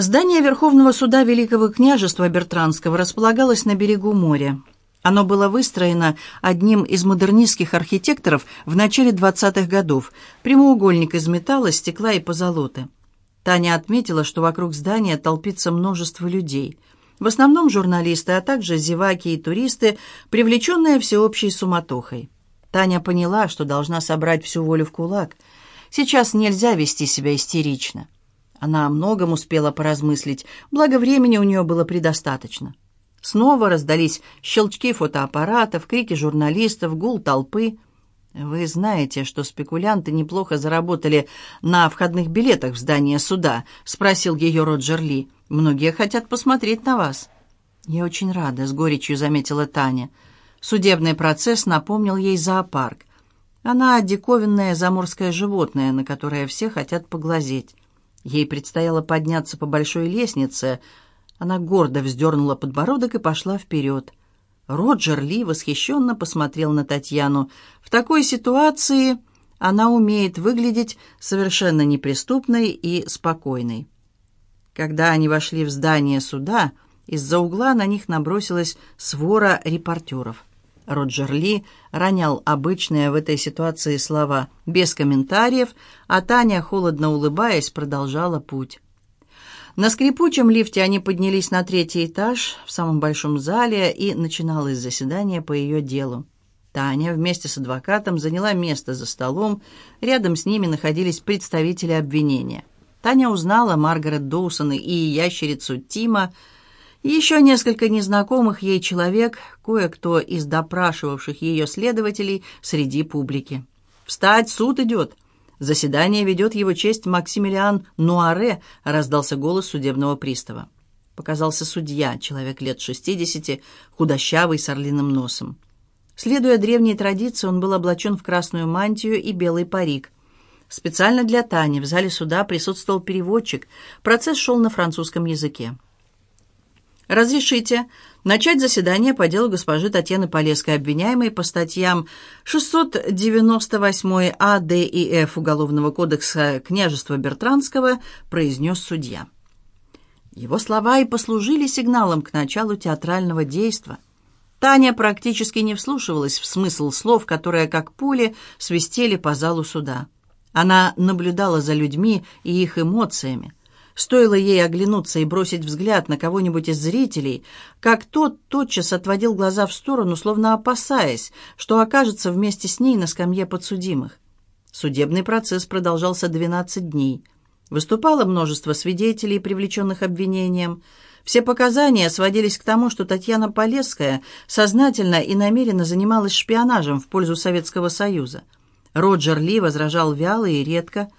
Здание Верховного суда Великого княжества Бертранского располагалось на берегу моря. Оно было выстроено одним из модернистских архитекторов в начале 20-х годов, прямоугольник из металла, стекла и позолоты. Таня отметила, что вокруг здания толпится множество людей. В основном журналисты, а также зеваки и туристы, привлеченные всеобщей суматохой. Таня поняла, что должна собрать всю волю в кулак. Сейчас нельзя вести себя истерично. Она о многом успела поразмыслить, благо времени у нее было предостаточно. Снова раздались щелчки фотоаппаратов, крики журналистов, гул толпы. «Вы знаете, что спекулянты неплохо заработали на входных билетах в здание суда?» — спросил ее Роджер Ли. «Многие хотят посмотреть на вас». «Я очень рада», — с горечью заметила Таня. Судебный процесс напомнил ей зоопарк. Она диковинное заморское животное, на которое все хотят поглазеть. Ей предстояло подняться по большой лестнице. Она гордо вздернула подбородок и пошла вперед. Роджер Ли восхищенно посмотрел на Татьяну. В такой ситуации она умеет выглядеть совершенно неприступной и спокойной. Когда они вошли в здание суда, из-за угла на них набросилась свора репортеров. Роджер Ли ронял обычные в этой ситуации слова без комментариев, а Таня, холодно улыбаясь, продолжала путь. На скрипучем лифте они поднялись на третий этаж в самом большом зале, и начиналось заседание по ее делу. Таня вместе с адвокатом заняла место за столом, рядом с ними находились представители обвинения. Таня узнала Маргарет Доусон и ящерицу Тима, еще несколько незнакомых ей человек, кое-кто из допрашивавших ее следователей среди публики. «Встать, суд идет!» «Заседание ведет его честь Максимилиан Нуаре», — раздался голос судебного пристава. Показался судья, человек лет шестидесяти, худощавый, с орлиным носом. Следуя древней традиции, он был облачен в красную мантию и белый парик. Специально для Тани в зале суда присутствовал переводчик. Процесс шел на французском языке. «Разрешите начать заседание по делу госпожи Татьяны Полесской, обвиняемой по статьям 698 А, Д и Ф Уголовного кодекса княжества Бертранского», произнес судья. Его слова и послужили сигналом к началу театрального действа. Таня практически не вслушивалась в смысл слов, которые, как пули, свистели по залу суда. Она наблюдала за людьми и их эмоциями. Стоило ей оглянуться и бросить взгляд на кого-нибудь из зрителей, как тот тотчас отводил глаза в сторону, словно опасаясь, что окажется вместе с ней на скамье подсудимых. Судебный процесс продолжался 12 дней. Выступало множество свидетелей, привлеченных обвинением. Все показания сводились к тому, что Татьяна Полесская сознательно и намеренно занималась шпионажем в пользу Советского Союза. Роджер Ли возражал вяло и редко –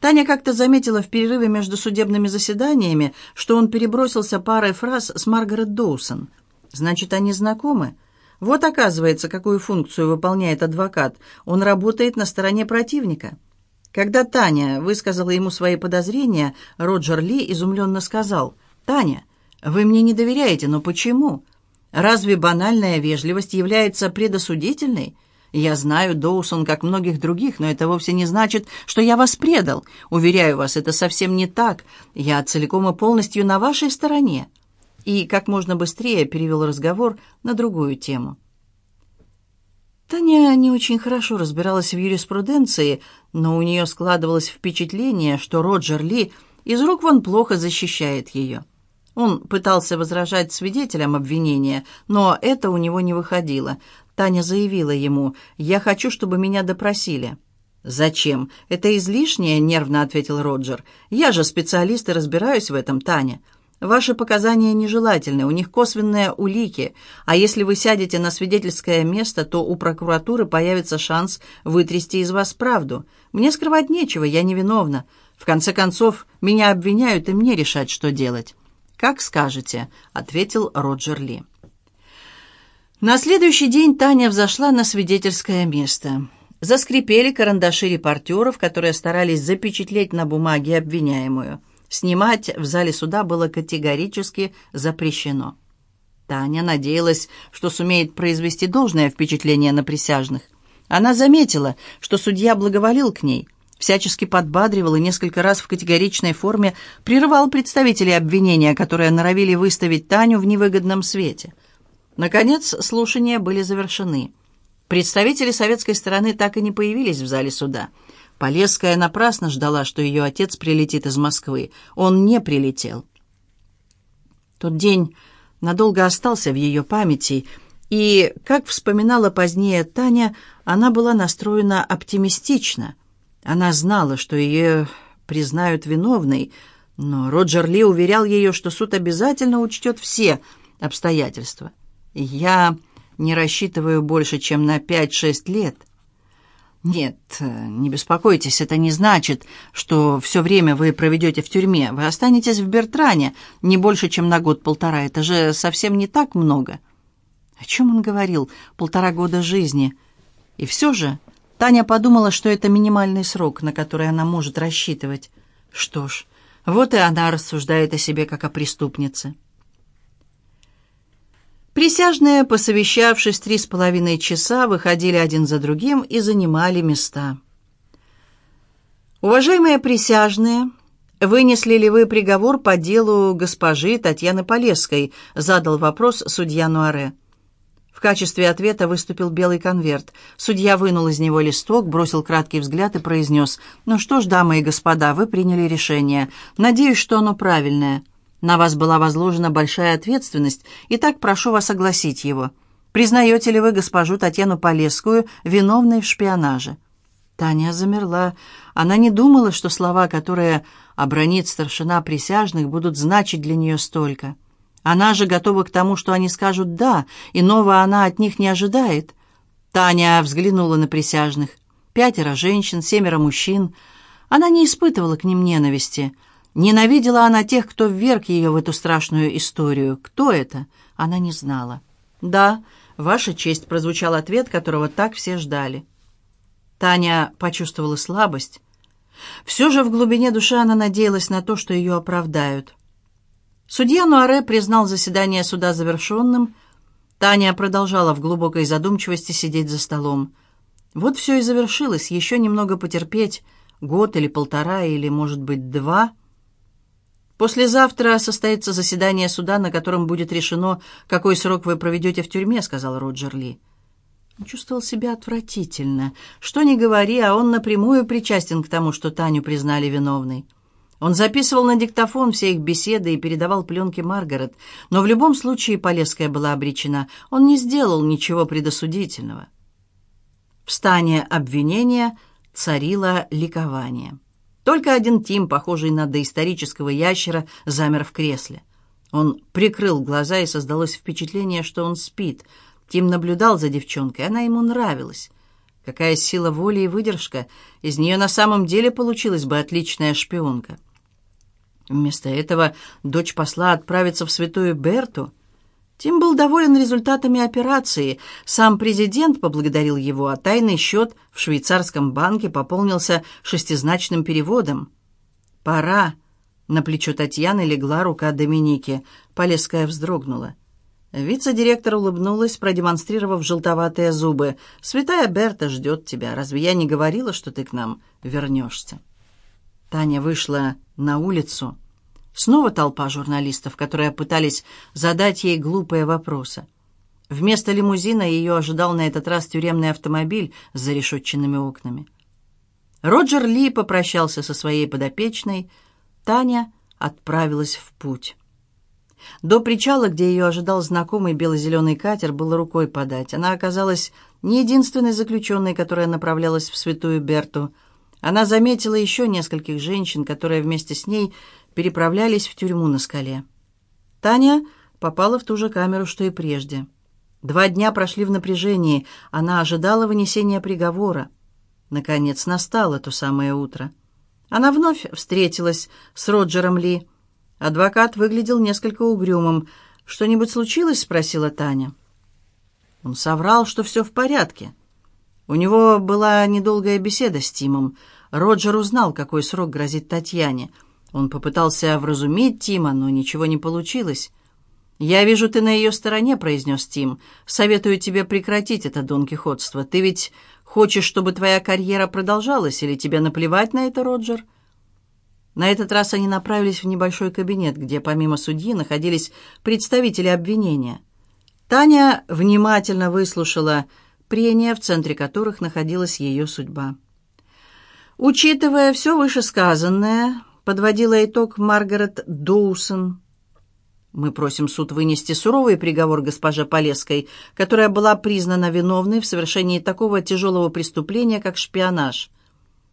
Таня как-то заметила в перерыве между судебными заседаниями, что он перебросился парой фраз с Маргарет Доусон. Значит, они знакомы? Вот, оказывается, какую функцию выполняет адвокат. Он работает на стороне противника. Когда Таня высказала ему свои подозрения, Роджер Ли изумленно сказал, «Таня, вы мне не доверяете, но почему? Разве банальная вежливость является предосудительной?» Я знаю Доусон как многих других, но это вовсе не значит, что я вас предал. Уверяю вас, это совсем не так. Я целиком и полностью на вашей стороне». И как можно быстрее перевел разговор на другую тему. Таня не очень хорошо разбиралась в юриспруденции, но у нее складывалось впечатление, что Роджер Ли из рук вон плохо защищает ее. Он пытался возражать свидетелям обвинения, но это у него не выходило. Таня заявила ему, «Я хочу, чтобы меня допросили». «Зачем? Это излишнее», — нервно ответил Роджер. «Я же специалист и разбираюсь в этом, Таня. Ваши показания нежелательны, у них косвенные улики, а если вы сядете на свидетельское место, то у прокуратуры появится шанс вытрясти из вас правду. Мне скрывать нечего, я невиновна. В конце концов, меня обвиняют, и мне решать, что делать». «Как скажете», — ответил Роджер Ли. На следующий день Таня взошла на свидетельское место. Заскрипели карандаши репортеров, которые старались запечатлеть на бумаге обвиняемую. Снимать в зале суда было категорически запрещено. Таня надеялась, что сумеет произвести должное впечатление на присяжных. Она заметила, что судья благоволил к ней. всячески подбадривал и несколько раз в категоричной форме прерывал представителей обвинения, которые норовили выставить Таню в невыгодном свете. Наконец, слушания были завершены. Представители советской стороны так и не появились в зале суда. Полесская напрасно ждала, что ее отец прилетит из Москвы. Он не прилетел. Тот день надолго остался в ее памяти, и, как вспоминала позднее Таня, она была настроена оптимистично. Она знала, что ее признают виновной, но Роджер Ли уверял ее, что суд обязательно учтет все обстоятельства. «Я не рассчитываю больше, чем на пять-шесть лет». «Нет, не беспокойтесь, это не значит, что все время вы проведете в тюрьме. Вы останетесь в Бертране не больше, чем на год-полтора. Это же совсем не так много». О чем он говорил? Полтора года жизни. И все же Таня подумала, что это минимальный срок, на который она может рассчитывать. Что ж, вот и она рассуждает о себе как о преступнице. Присяжные, посовещавшись три с половиной часа, выходили один за другим и занимали места. «Уважаемые присяжные, вынесли ли вы приговор по делу госпожи Татьяны Полесской?» задал вопрос судья Нуаре. В качестве ответа выступил белый конверт. Судья вынул из него листок, бросил краткий взгляд и произнес. «Ну что ж, дамы и господа, вы приняли решение. Надеюсь, что оно правильное. На вас была возложена большая ответственность, и так прошу вас согласить его. Признаете ли вы госпожу Татьяну Полесскую виновной в шпионаже?» Таня замерла. Она не думала, что слова, которые обронит старшина присяжных, будут значить для нее столько. Она же готова к тому, что они скажут «да», иного она от них не ожидает. Таня взглянула на присяжных. Пятеро женщин, семеро мужчин. Она не испытывала к ним ненависти. Ненавидела она тех, кто вверг ее в эту страшную историю. Кто это? Она не знала. «Да, ваша честь», — прозвучал ответ, которого так все ждали. Таня почувствовала слабость. Все же в глубине души она надеялась на то, что ее оправдают. Судья Нуаре признал заседание суда завершенным. Таня продолжала в глубокой задумчивости сидеть за столом. Вот все и завершилось. Еще немного потерпеть. Год или полтора, или, может быть, два. «Послезавтра состоится заседание суда, на котором будет решено, какой срок вы проведете в тюрьме», — сказал Роджер Ли. Он чувствовал себя отвратительно. Что ни говори, а он напрямую причастен к тому, что Таню признали виновной. Он записывал на диктофон все их беседы и передавал пленки Маргарет, но в любом случае Полесская была обречена. Он не сделал ничего предосудительного. В стане обвинения царило ликование. Только один Тим, похожий на доисторического ящера, замер в кресле. Он прикрыл глаза, и создалось впечатление, что он спит. Тим наблюдал за девчонкой, она ему нравилась. Какая сила воли и выдержка! Из нее на самом деле получилась бы отличная шпионка. Вместо этого дочь посла отправится в Святую Берту. Тим был доволен результатами операции. Сам президент поблагодарил его, а тайный счет в швейцарском банке пополнился шестизначным переводом. «Пора!» На плечо Татьяны легла рука Доминики. Полесская вздрогнула. Вице-директор улыбнулась, продемонстрировав желтоватые зубы. «Святая Берта ждет тебя. Разве я не говорила, что ты к нам вернешься?» Таня вышла на улицу. Снова толпа журналистов, которые пытались задать ей глупые вопросы. Вместо лимузина ее ожидал на этот раз тюремный автомобиль с зарешетченными окнами. Роджер Ли попрощался со своей подопечной. Таня отправилась в путь. До причала, где ее ожидал знакомый бело-зеленый катер, было рукой подать. Она оказалась не единственной заключенной, которая направлялась в Святую Берту – она заметила еще нескольких женщин, которые вместе с ней переправлялись в тюрьму на скале. Таня попала в ту же камеру, что и прежде. Два дня прошли в напряжении, она ожидала вынесения приговора. Наконец настало то самое утро. Она вновь встретилась с Роджером Ли. Адвокат выглядел несколько угрюмым. «Что-нибудь случилось?» — спросила Таня. Он соврал, что все в порядке. У него была недолгая беседа с Тимом. Роджер узнал, какой срок грозит Татьяне. Он попытался вразумить Тима, но ничего не получилось. «Я вижу, ты на ее стороне», — произнес Тим. «Советую тебе прекратить это донкихотство. Ты ведь Хочешь, чтобы твоя карьера продолжалась, или тебе наплевать на это, Роджер?» На этот раз они направились в небольшой кабинет, где помимо судьи находились представители обвинения. Таня внимательно выслушала прения, в центре которых находилась ее судьба. Учитывая все вышесказанное, подводила итог Маргарет Доусон. Мы просим суд вынести суровый приговор госпоже Полесской, которая была признана виновной в совершении такого тяжелого преступления, как шпионаж.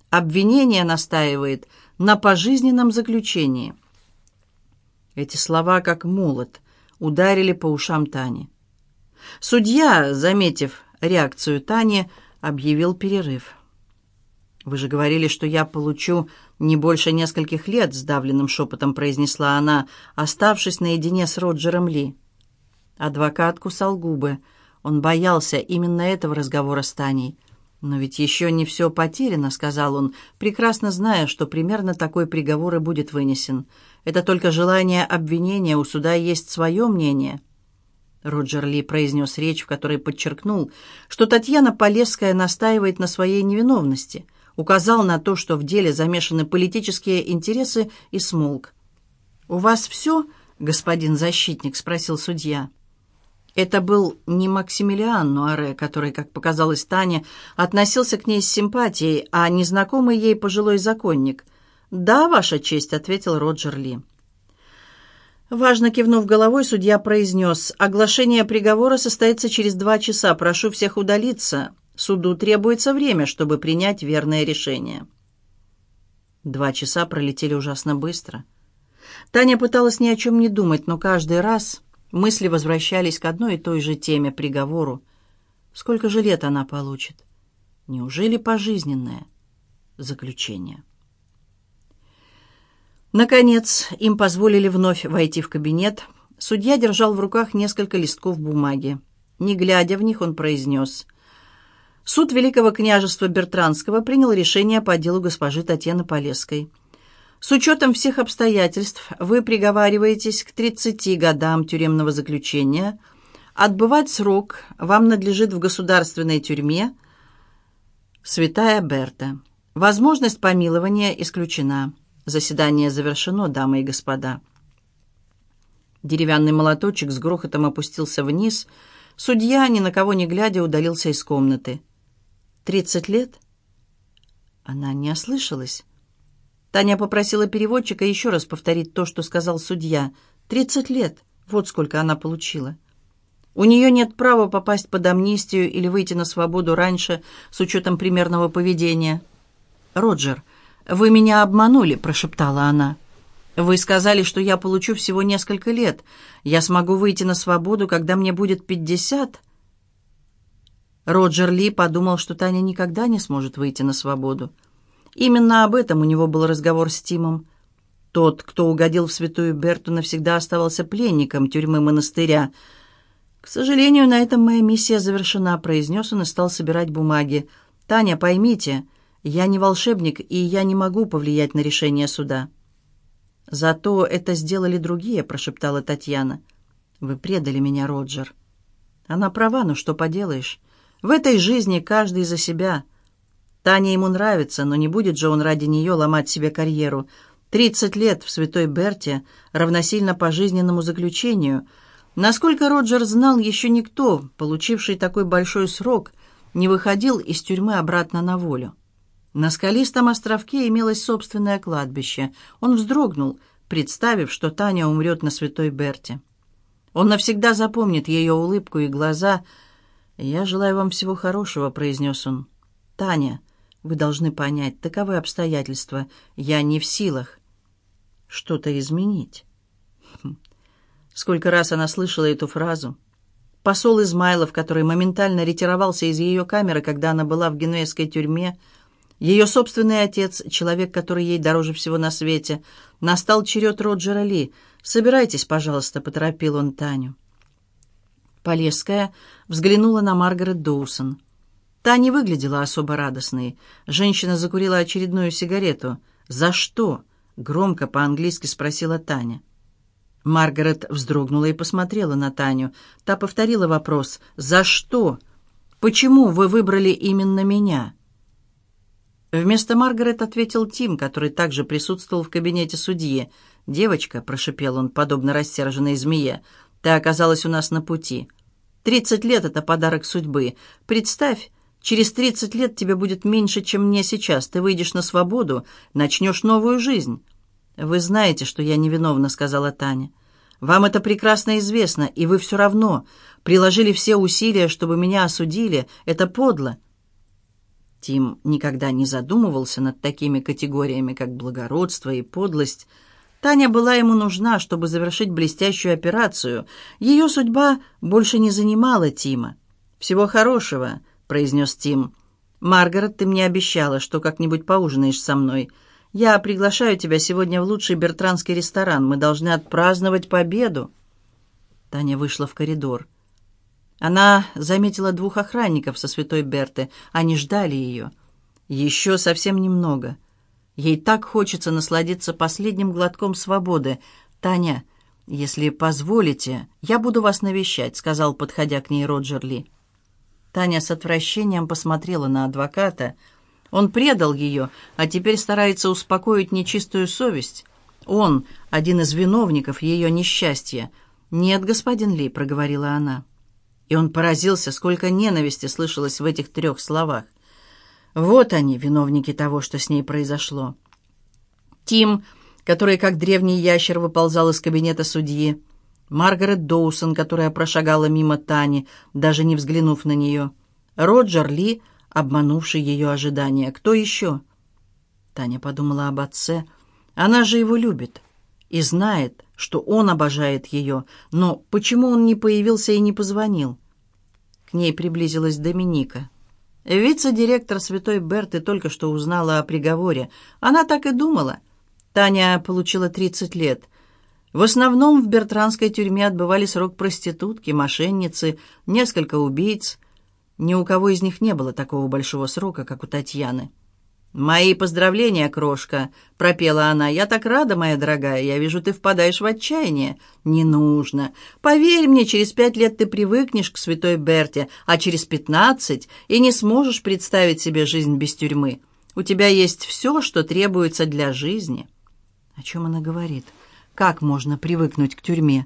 Обвинение настаивает на пожизненном заключении. Эти слова, как молот, ударили по ушам Тани. Судья, заметив реакцию Тани, объявил перерыв. «Вы же говорили, что я получу не больше нескольких лет», — сдавленным шепотом произнесла она, оставшись наедине с Роджером Ли. Адвокат кусал губы. Он боялся именно этого разговора с Таней. «Но ведь еще не все потеряно», — сказал он, прекрасно зная, что примерно такой приговор и будет вынесен. «Это только желание обвинения, у суда есть свое мнение». Роджер Ли произнес речь, в которой подчеркнул, что Татьяна Полесская настаивает на своей невиновности, указал на то, что в деле замешаны политические интересы, и смолк. «У вас все, господин защитник?» — спросил судья. Это был не Максимилиан Нуаре, который, как показалось Тане, относился к ней с симпатией, а незнакомый ей пожилой законник. «Да, Ваша честь», — ответил Роджер Ли. Важно кивнув головой, судья произнес, «Оглашение приговора состоится через два часа. Прошу всех удалиться. Суду требуется время, чтобы принять верное решение». Два часа пролетели ужасно быстро. Таня пыталась ни о чем не думать, но каждый раз мысли возвращались к одной и той же теме, приговору. Сколько же лет она получит? Неужели пожизненное заключение? Наконец, им позволили вновь войти в кабинет. Судья держал в руках несколько листков бумаги. Не глядя в них, он произнес. Суд Великого княжества Бертранского принял решение по делу госпожи Татьяны Полесской. С учетом всех обстоятельств вы приговариваетесь к 30 годам тюремного заключения. Отбывать срок вам надлежит в государственной тюрьме Святая Берта. Возможность помилования исключена. Заседание завершено, дамы и господа. Деревянный молоточек с грохотом опустился вниз. Судья, ни на кого не глядя, удалился из комнаты. «Тридцать лет?» Она не ослышалась. Таня попросила переводчика еще раз повторить то, что сказал судья. «Тридцать лет. Вот сколько она получила». У нее нет права попасть под амнистию или выйти на свободу раньше с учетом примерного поведения. «Роджер», «Вы меня обманули», — прошептала она. «Вы сказали, что я получу всего несколько лет. Я смогу выйти на свободу, когда мне будет пятьдесят». Роджер Ли подумал, что Таня никогда не сможет выйти на свободу. Именно об этом у него был разговор с Тимом. Тот, кто угодил в святую Берту, навсегда оставался пленником тюрьмы монастыря. «К сожалению, на этом моя миссия завершена», — произнес он и стал собирать бумаги. «Таня, поймите, я не волшебник, и я не могу повлиять на решение суда». «Зато это сделали другие», — прошептала Татьяна. «Вы предали меня, Роджер». Она права, но что поделаешь. В этой жизни каждый за себя. Таня ему нравится, но не будет же он ради нее ломать себе карьеру. Тридцать лет в Святой Берте равносильно пожизненному заключению. Насколько Роджер знал, еще никто, получивший такой большой срок, не выходил из тюрьмы обратно на волю. На скалистом островке имелось собственное кладбище. Он вздрогнул, представив, что Таня умрет на Святой Берте. Он навсегда запомнит ее улыбку и глаза. «Я желаю вам всего хорошего», — произнес он. «Таня, вы должны понять, таковы обстоятельства. Я не в силах что-то изменить». Хм. Сколько раз она слышала эту фразу. Посол Измайлов, который моментально ретировался из ее камеры, когда она была в генуэзской тюрьме, — ее собственный отец, человек, который ей дороже всего на свете. Настал черед Роджера Ли. «Собирайтесь, пожалуйста», — поторопил он Таню. Полесская взглянула на Маргарет Доусон. Та не выглядела особо радостной. Женщина закурила очередную сигарету. «За что?» — громко по-английски спросила Таня. Маргарет вздрогнула и посмотрела на Таню. Та повторила вопрос «За что?». Почему вы выбрали именно меня?» Вместо Маргарет ответил Тим, который также присутствовал в кабинете судьи. «Девочка», — прошипел он, подобно рассерженной змее, — «ты оказалась у нас на пути. Тридцать лет — это подарок судьбы. Представь, через тридцать лет тебе будет меньше, чем мне сейчас. Ты выйдешь на свободу, начнешь новую жизнь». «Вы знаете, что я невиновна», — сказала Таня. «Вам это прекрасно известно, и вы все равно приложили все усилия, чтобы меня осудили. Это подло». Тим никогда не задумывался над такими категориями, как благородство и подлость. Таня была ему нужна, чтобы завершить блестящую операцию. Ее судьба больше не занимала Тима. «Всего хорошего», — произнес Тим. «Маргарет, ты мне обещала, что как-нибудь поужинаешь со мной. Я приглашаю тебя сегодня в лучший бертранский ресторан. Мы должны отпраздновать победу». Таня вышла в коридор. Она заметила двух охранников со святой Берты. Они ждали ее. Еще совсем немного. Ей так хочется насладиться последним глотком свободы. «Таня, если позволите, я буду вас навещать», — сказал, подходя к ней Роджер Ли. Таня с отвращением посмотрела на адвоката. Он предал ее, а теперь старается успокоить нечистую совесть. Он — один из виновников ее несчастья. «Нет, господин Ли», — проговорила она. И он поразился, сколько ненависти слышалось в этих трех словах. Вот они, виновники того, что с ней произошло. Тим, который, как древний ящер, выползал из кабинета судьи. Маргарет Доусон, которая прошагала мимо Тани, даже не взглянув на нее. Роджер Ли, обманувший ее ожидания. Кто еще? Таня подумала об отце. Она же его любит и знает, что он обожает ее, но почему он не появился и не позвонил? К ней приблизилась Доминика. Вице-директор Святой Берты только что узнала о приговоре. Она так и думала. Таня получила 30 лет. В основном в бертранской тюрьме отбывали срок проститутки, мошенницы, несколько убийц. Ни у кого из них не было такого большого срока, как у Татьяны. «Мои поздравления, крошка!» — пропела она. «Я так рада, моя дорогая. Я вижу, ты впадаешь в отчаяние». «Не нужно. Поверь мне, через пять лет ты привыкнешь к святой Берте, а через пятнадцать и не сможешь представить себе жизнь без тюрьмы. У тебя есть все, что требуется для жизни». О чем она говорит? Как можно привыкнуть к тюрьме?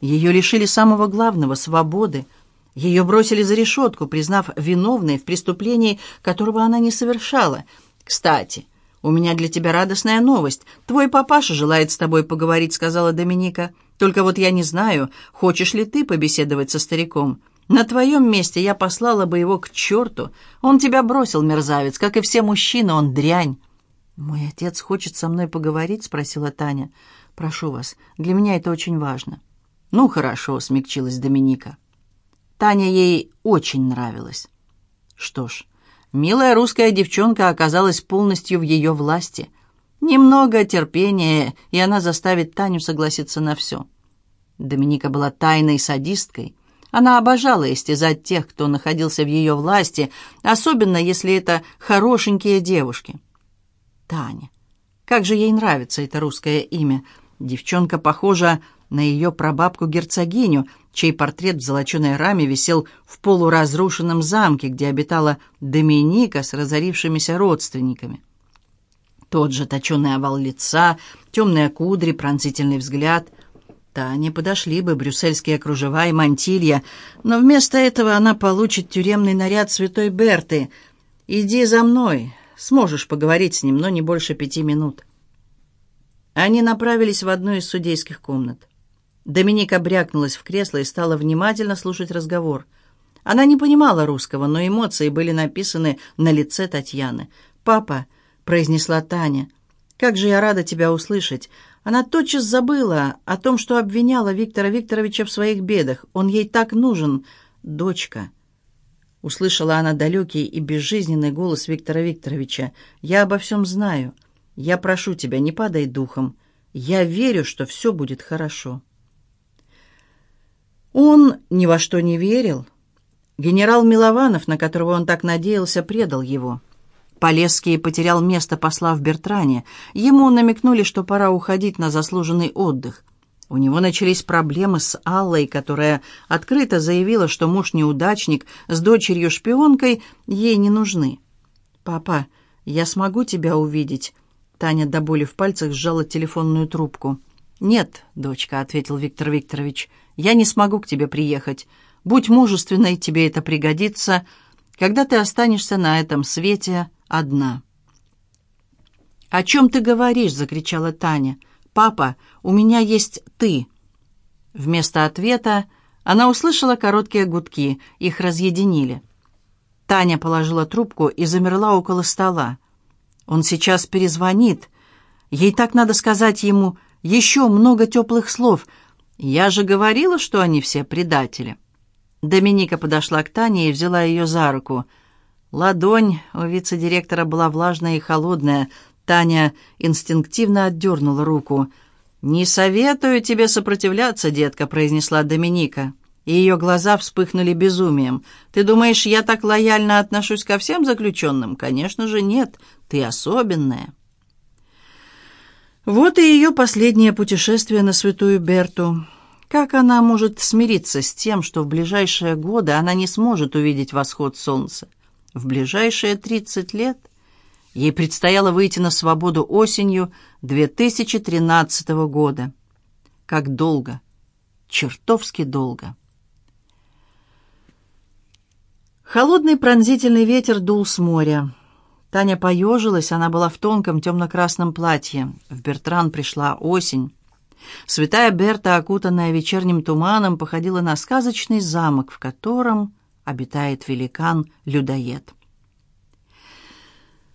Ее лишили самого главного — свободы. Ее бросили за решетку, признав виновной в преступлении, которого она не совершала — «Кстати, у меня для тебя радостная новость. Твой папаша желает с тобой поговорить», — сказала Доминика. «Только вот я не знаю, хочешь ли ты побеседовать со стариком. На твоем месте я послала бы его к черту. Он тебя бросил, мерзавец, как и все мужчины, он дрянь». «Мой отец хочет со мной поговорить?» — спросила Таня. «Прошу вас, для меня это очень важно». «Ну, хорошо», — смягчилась Доминика. Таня ей очень нравилась. Что ж, Милая русская девчонка оказалась полностью в ее власти. Немного терпения, и она заставит Таню согласиться на все. Доминика была тайной садисткой. Она обожала истязать тех, кто находился в ее власти, особенно если это хорошенькие девушки. Таня. Как же ей нравится это русское имя. Девчонка похожа на ее прабабку-герцогиню, чей портрет в золоченой раме висел в полуразрушенном замке, где обитала Доминика с разорившимися родственниками. Тот же точеный овал лица, темные кудри, пронзительный взгляд. Тане подошли бы брюссельские кружева и мантилья, но вместо этого она получит тюремный наряд святой Берты. «Иди за мной, сможешь поговорить с ним, но не больше пяти минут». Они направились в одну из судейских комнат. Доминика брякнулась в кресло и стала внимательно слушать разговор. Она не понимала русского, но эмоции были написаны на лице Татьяны. «Папа», — произнесла Таня, — «как же я рада тебя услышать». Она тотчас забыла о том, что обвиняла Виктора Викторовича в своих бедах. Он ей так нужен. «Дочка». Услышала она далекий и безжизненный голос Виктора Викторовича. «Я обо всем знаю. Я прошу тебя, не падай духом. Я верю, что все будет хорошо». Он ни во что не верил. Генерал Милованов, на которого он так надеялся, предал его. Полесский потерял место посла в Бертране. Ему намекнули, что пора уходить на заслуженный отдых. У него начались проблемы с Аллой, которая открыто заявила, что муж-неудачник с дочерью-шпионкой ей не нужны. «Папа, я смогу тебя увидеть?» Таня до боли в пальцах сжала телефонную трубку. «Нет, дочка», — ответил Виктор Викторович, — «я не смогу к тебе приехать. Будь мужественной, тебе это пригодится, когда ты останешься на этом свете одна». «О чем ты говоришь?» — закричала Таня. «Папа, у меня есть ты». Вместо ответа она услышала короткие гудки, их разъединили. Таня положила трубку и замерла около стола. Он сейчас перезвонит. Ей так надо сказать ему еще много теплых слов. Я же говорила, что они все предатели. Доминика подошла к Тане и взяла ее за руку. Ладонь у вице-директора была влажная и холодная. Таня инстинктивно отдернула руку. «Не советую тебе сопротивляться, детка», — произнесла Доминика и ее глаза вспыхнули безумием. «Ты думаешь, я так лояльно отношусь ко всем заключенным? Конечно же нет, ты особенная». Вот и ее последнее путешествие на Святую Берту. Как она может смириться с тем, что в ближайшие годы она не сможет увидеть восход солнца? В ближайшие 30 лет ей предстояло выйти на свободу осенью 2013 года. Как долго, чертовски долго. Холодный пронзительный ветер дул с моря. Таня поежилась, она была в тонком темно-красном платье. В Бертран пришла осень. Святая Берта, окутанная вечерним туманом, походила на сказочный замок, в котором обитает великан-людоед.